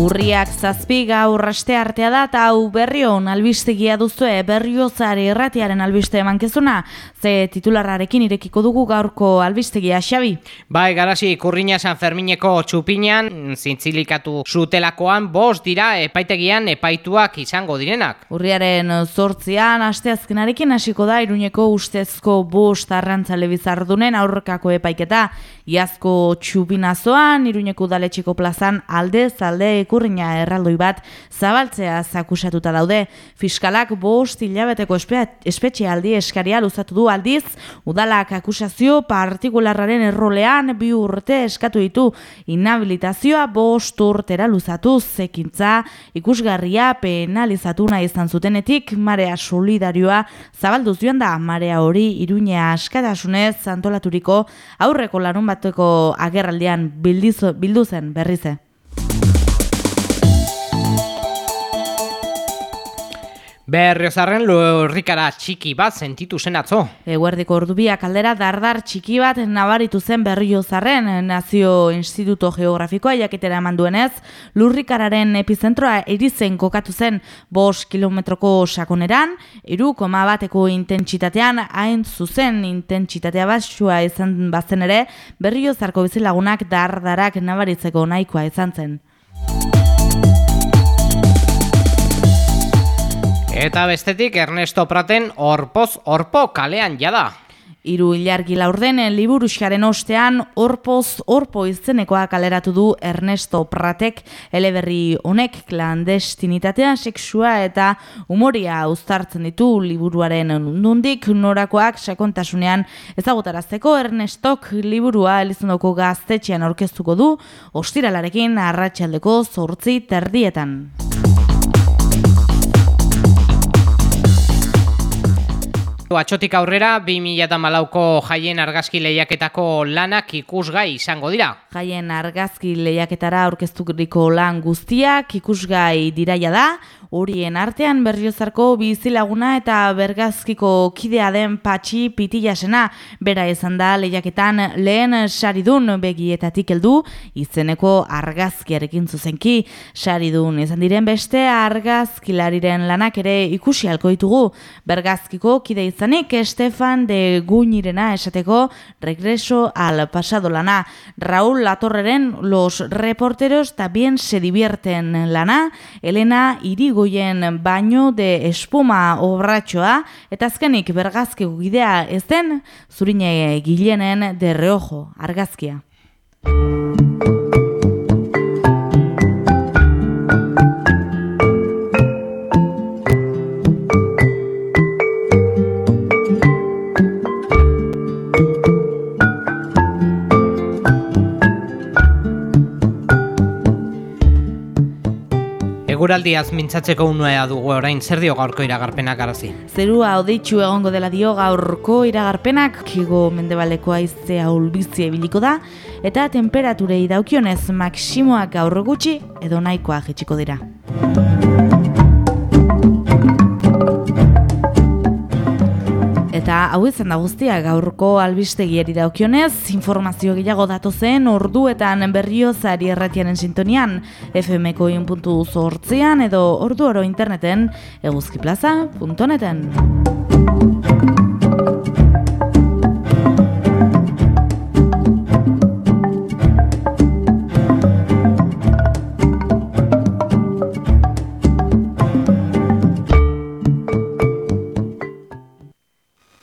Urriak zazpi gaur aste artea da eta hau berrion albistegia duzue berriozari erratiaren albiste emankezuna ze titularrarekin irekiko dugu gaurko albistegia xabi. Bai, garasi, kurriña San Fermineko txupinan zintzilikatu zutelakoan bost dira epaitegian epaituak izango direnak. Urriaren zortzian asteazkenarekin hasiko da iruñeko ustezko bost arrantzale bizardunen aurrekako epaiketa. Iazko txupinazoan, iruñeko udaletxiko plazan alde zalde ikurriña erraldoi bat zabaltzea zakusatuta daude. Fiskalak bost hilabeteko espetxe aldi eskaria luzatu du aldiz, udalak akusazio partikularraren errolean bi urte eskatu ditu inhabilitazioa bost urtera luzatu zekintza ikusgarria penalizatu nahi izan zutenetik marea solidarioa zabalduz joan da marea hori iruñea askatasunez antolaturiko aurreko larun bateko agerraldean bildu zen berrize. Berriozarren lurrikara txiki bat sentitu zen atzo. Eguerdiko ordubiak aldera dardar txiki bat nabaritu zen berriozarren Nazio Instituto Geografikoa jakitera eman duenez, lurrikararen epizentroa erizen kokatu zen bos kilometroko sakoneran, iru koma bateko intentsitatean hain zuzen intentsitatea basua izan bazen ere, berriozarko bizilagunak dardarak nabaritzeko nahikoa izan zen. Eta bestetik Ernesto Praten orpoz orpo kalean jada. Hiru ilargi laurdenen liburuxaren ostean orpoz orpo izenekoa kaleratu du Ernesto Pratek eleberri honek klandestinitatea sexua eta umoria uztartzen ditu liburuaren nundik norakoak sakontasunean ezagutarazteko Ernestok liburua elizondoko gaztetxean orkestuko du ostiralarekin arratsaldeko zortzi terdietan. Atxotik aurrera, 2008ko jaien argazki lehiaketako lanak ikusgai izango dira. Jaien argazki lehiaketara aurkezturiko lan guztiak ikusgai diraia da, horien artean berriozarko bizilaguna eta bergazkiko kidea den patxi pitilasena, bera izan da lehiaketan lehen saridun begietatik heldu izeneko argazkiarekin zuzenki. Saridun izan diren beste argazkilariren lanak ere ikusi alko ditugu, bergazkiko kide izanik Estefan de Guñirena esateko regreso al pasado lana. Raúl Latorreren los reporteros también se divierten lana. Elena Irigoyen baino de espuma obratxoa. Eta azkenik bergazki gidea ez den zurine gilenen de reojo argazkia. Eguraldiaz mintzatzeko unuea dugu orain zer dio gaurko iragarpenak arazi. Zerua odeitzu egongo dela dio gaurko iragarpenak, kigo mendebaleko aizea ulbizie biliko da, eta temperaturei daukionez maksimoak gaur gutxi edo nahikoa jetxiko dira. Eta hau izan da guztia gaurko albistegiari daukionez, informazio gehiago datu zen orduetan berriozari erratianen sintonian, fmko puntu zortzean edo ordu oro interneten eguzkiplaza.neten.